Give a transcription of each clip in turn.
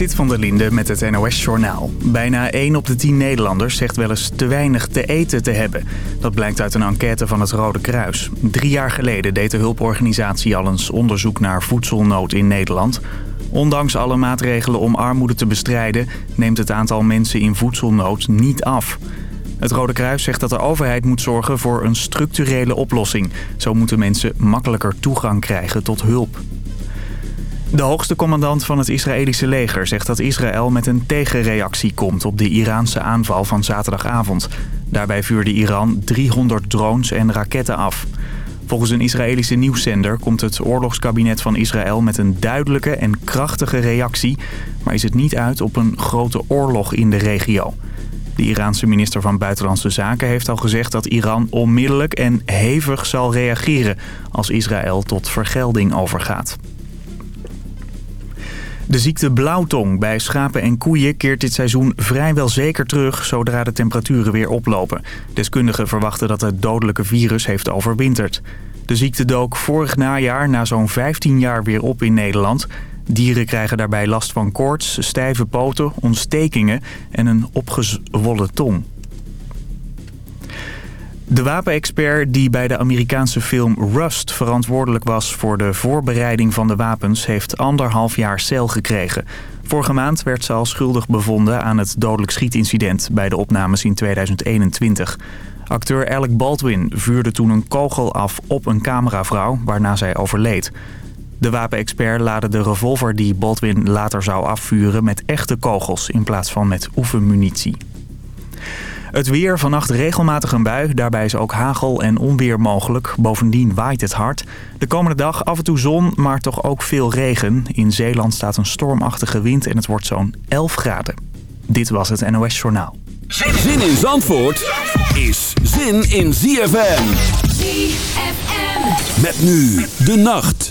Zit van der Linde met het NOS-journaal. Bijna 1 op de 10 Nederlanders zegt wel eens te weinig te eten te hebben. Dat blijkt uit een enquête van het Rode Kruis. Drie jaar geleden deed de hulporganisatie al eens onderzoek naar voedselnood in Nederland. Ondanks alle maatregelen om armoede te bestrijden... neemt het aantal mensen in voedselnood niet af. Het Rode Kruis zegt dat de overheid moet zorgen voor een structurele oplossing. Zo moeten mensen makkelijker toegang krijgen tot hulp. De hoogste commandant van het Israëlische leger zegt dat Israël met een tegenreactie komt op de Iraanse aanval van zaterdagavond. Daarbij vuurde Iran 300 drones en raketten af. Volgens een Israëlische nieuwszender komt het oorlogskabinet van Israël met een duidelijke en krachtige reactie, maar is het niet uit op een grote oorlog in de regio. De Iraanse minister van Buitenlandse Zaken heeft al gezegd dat Iran onmiddellijk en hevig zal reageren als Israël tot vergelding overgaat. De ziekte blauwtong bij schapen en koeien keert dit seizoen vrijwel zeker terug zodra de temperaturen weer oplopen. Deskundigen verwachten dat het dodelijke virus heeft overwinterd. De ziekte dook vorig najaar na zo'n 15 jaar weer op in Nederland. Dieren krijgen daarbij last van koorts, stijve poten, ontstekingen en een opgezwollen tong. De wapenexpert die bij de Amerikaanse film Rust verantwoordelijk was voor de voorbereiding van de wapens heeft anderhalf jaar cel gekregen. Vorige maand werd ze al schuldig bevonden aan het dodelijk schietincident bij de opnames in 2021. Acteur Alec Baldwin vuurde toen een kogel af op een cameravrouw waarna zij overleed. De wapenexpert laadde de revolver die Baldwin later zou afvuren met echte kogels in plaats van met oefenmunitie. Het weer, vannacht regelmatig een bui. Daarbij is ook hagel en onweer mogelijk. Bovendien waait het hard. De komende dag af en toe zon, maar toch ook veel regen. In Zeeland staat een stormachtige wind en het wordt zo'n 11 graden. Dit was het NOS Journaal. Zin in Zandvoort is zin in ZFM. ZFM. Met nu de nacht.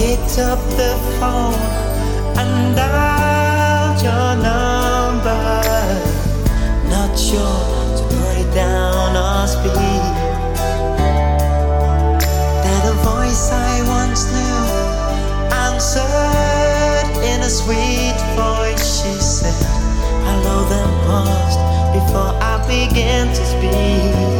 picked up the phone and dialed your number. Not sure to put it down or speak. That a voice I once knew answered in a sweet voice. She said, Hello, then paused before I began to speak.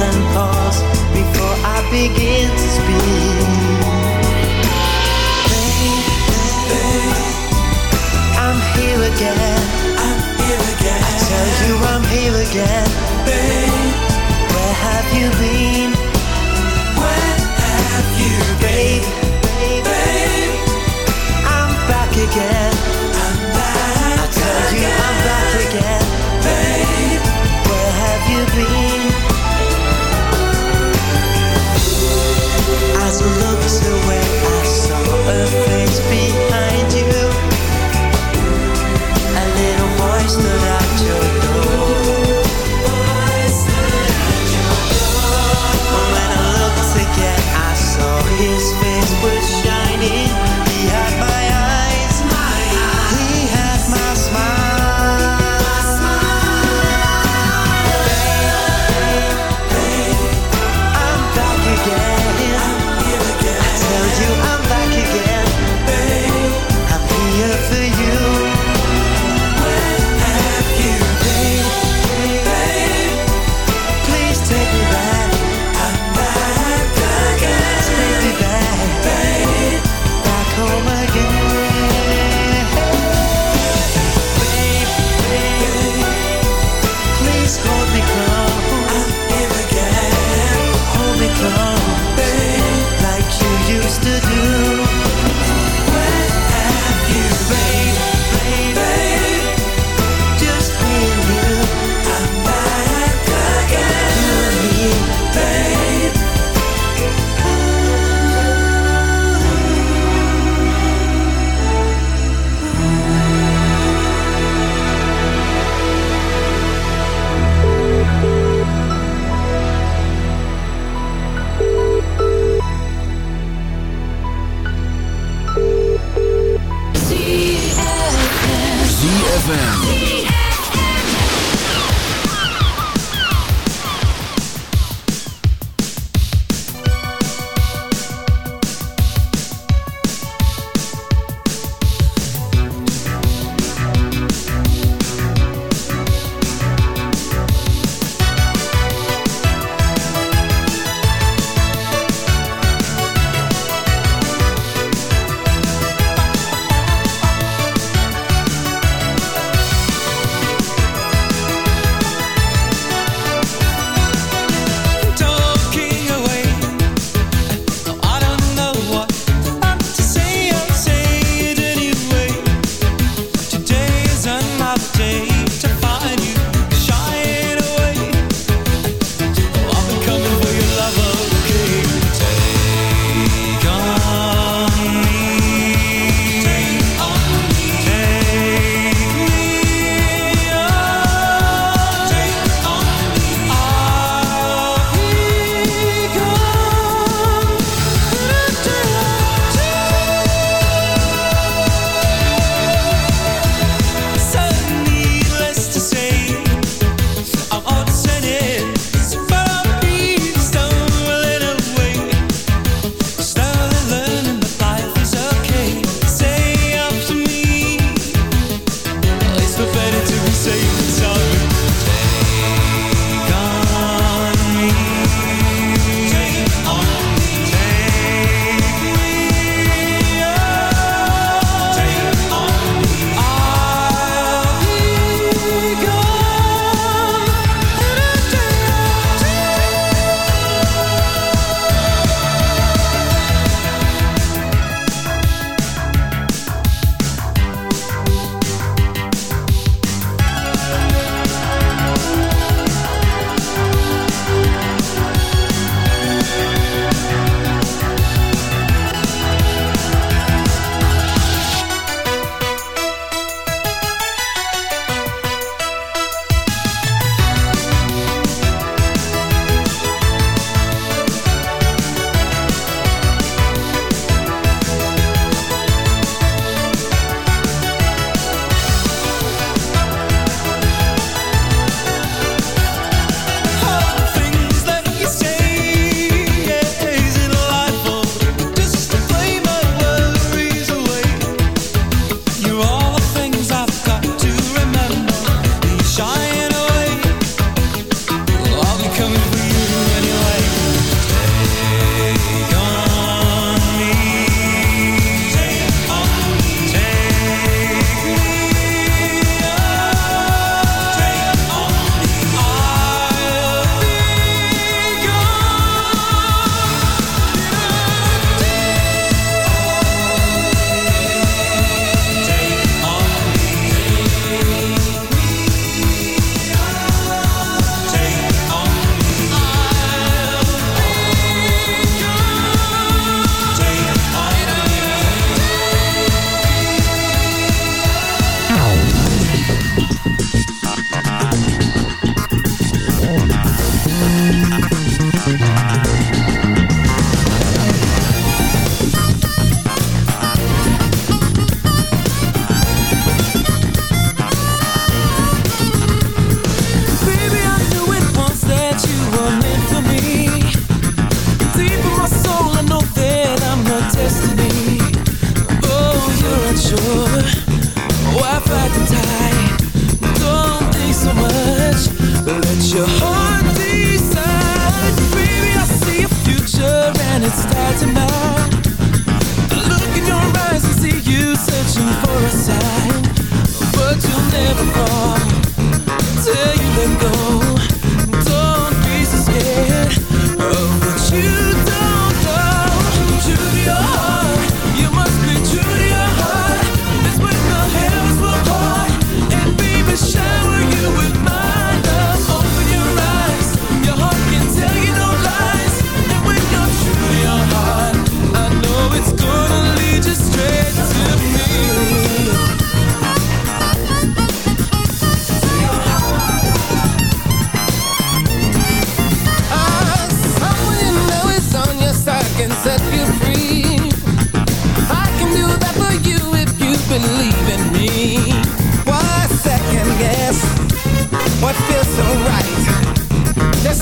and pause before I begin to speak. Babe, I'm here again. I tell you I'm here again. Where have you been? Have you been? I'm back again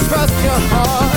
trust your heart.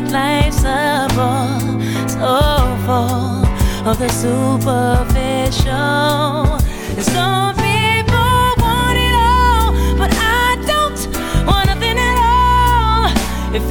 that life's a bore, so full of the superficial. And some people want it all, but I don't want nothing at all. If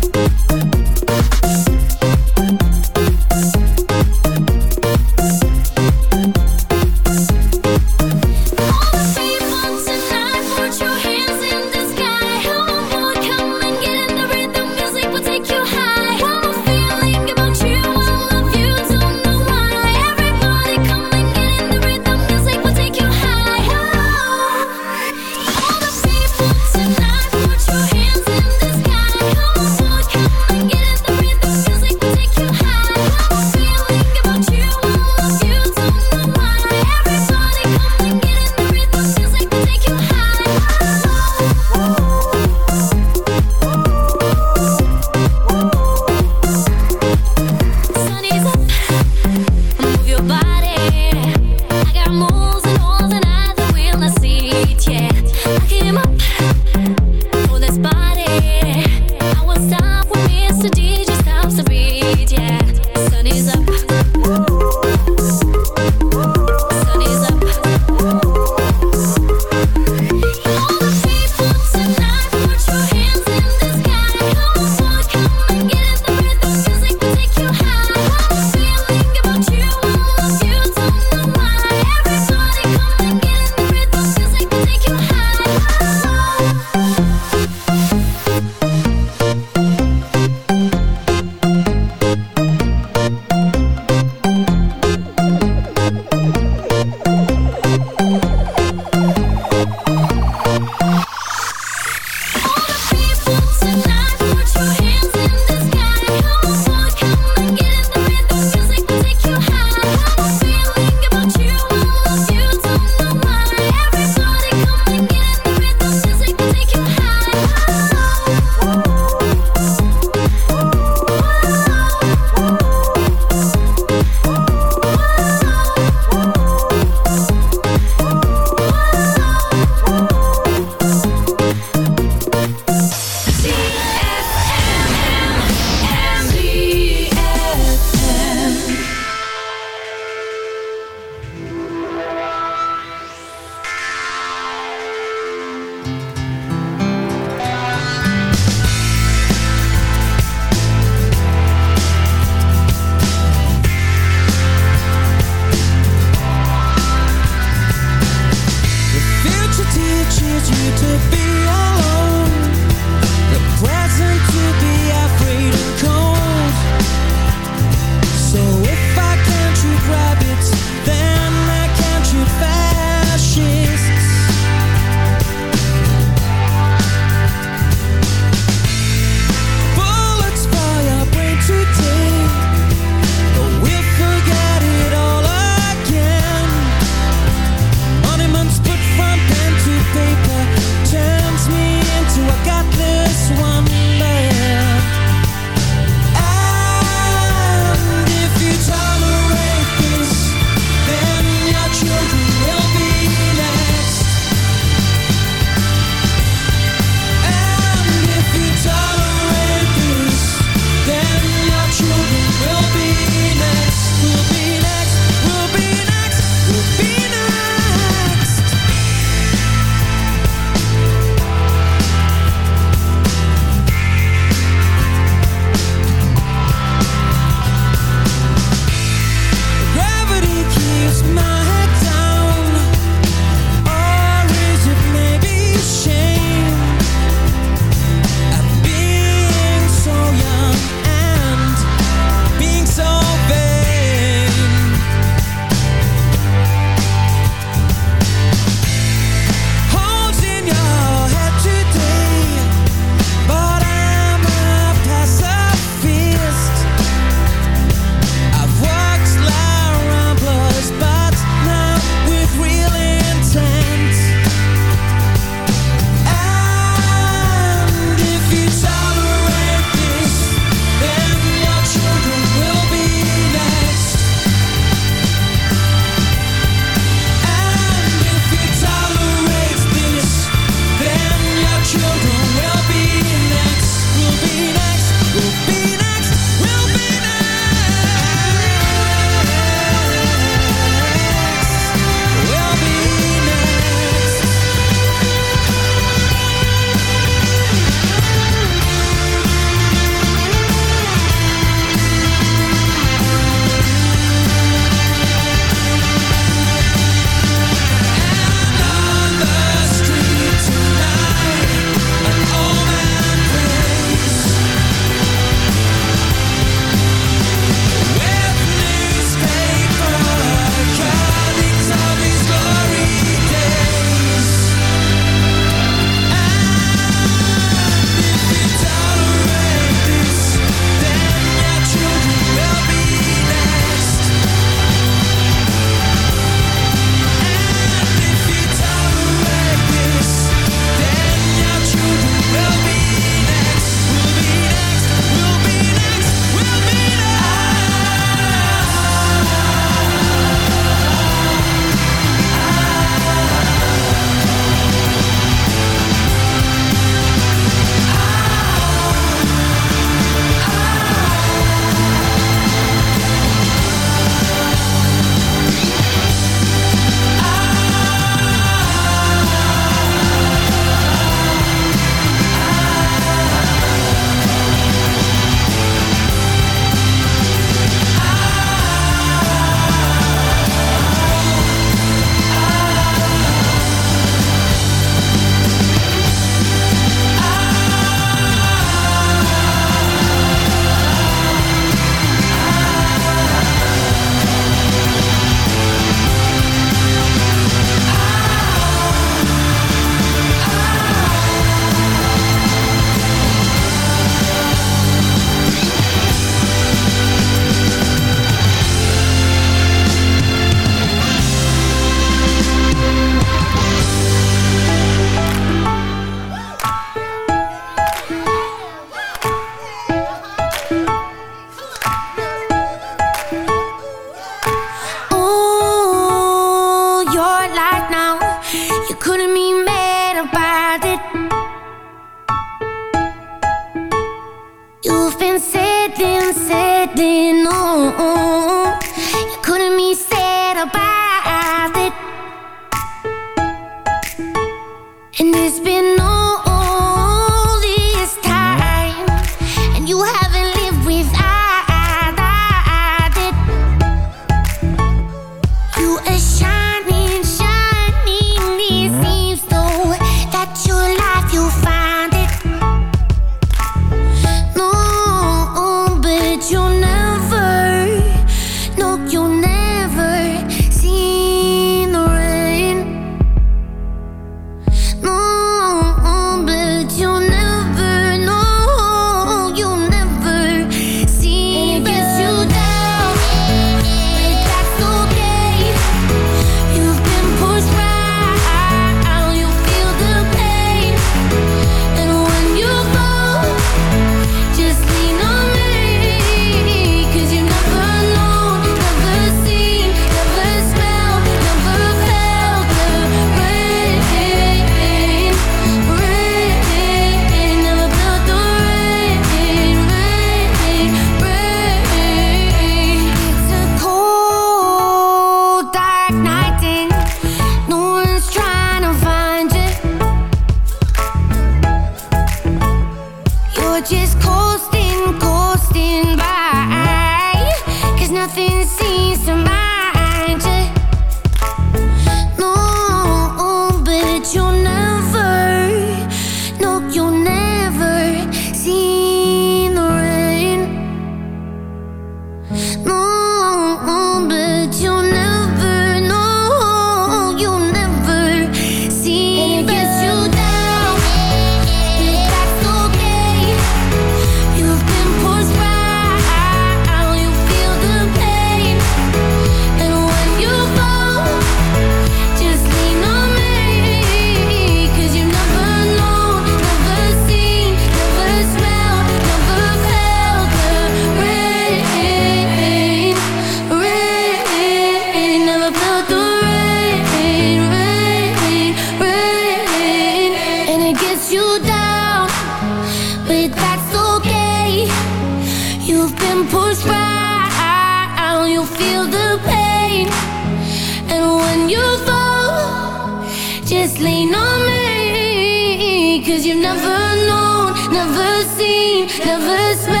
lean on me, cause you've never known, never seen, never smelled.